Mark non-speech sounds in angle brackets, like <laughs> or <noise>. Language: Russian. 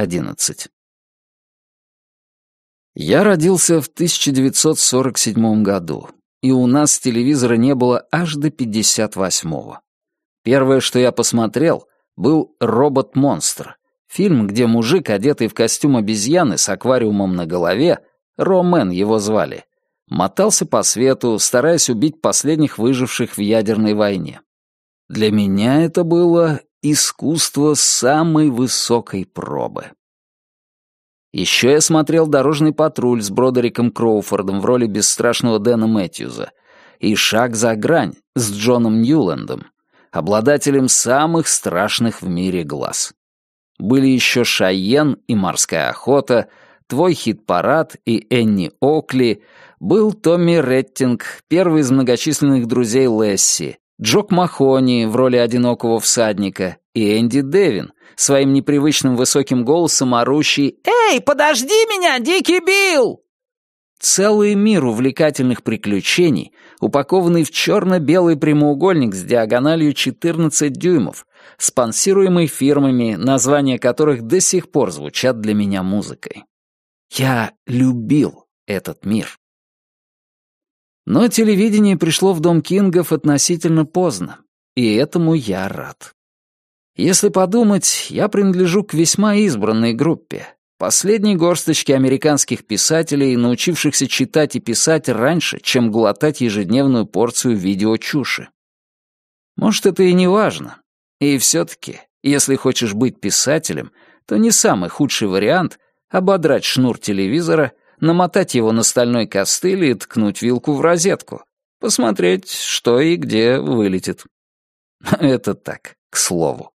11. Я родился в 1947 году, и у нас телевизора не было аж до 58-го. Первое, что я посмотрел, был «Робот-монстр», фильм, где мужик, одетый в костюм обезьяны с аквариумом на голове, Ромен его звали, мотался по свету, стараясь убить последних выживших в ядерной войне. Для меня это было искусство самой высокой пробы. Еще я смотрел «Дорожный патруль» с Бродериком Кроуфордом в роли бесстрашного Дэна Мэтьюза и «Шаг за грань» с Джоном Ньюлендом, обладателем самых страшных в мире глаз. Были еще «Шайен» и «Морская охота», «Твой хит-парад» и «Энни Окли», был Томми Реттинг, первый из многочисленных друзей Лесси, Джок Махони в роли одинокого всадника и Энди Девин, своим непривычным высоким голосом орущий «Эй, подожди меня, Дикий Билл!» Целый мир увлекательных приключений, упакованный в черно-белый прямоугольник с диагональю 14 дюймов, спонсируемый фирмами, названия которых до сих пор звучат для меня музыкой. Я любил этот мир. Но телевидение пришло в дом Кингов относительно поздно, и этому я рад. Если подумать, я принадлежу к весьма избранной группе, последней горсточке американских писателей, научившихся читать и писать раньше, чем глотать ежедневную порцию видеочуши. Может, это и не важно. И все-таки, если хочешь быть писателем, то не самый худший вариант — ободрать шнур телевизора намотать его на стальной костыль и ткнуть вилку в розетку. Посмотреть, что и где вылетит. <laughs> Это так, к слову.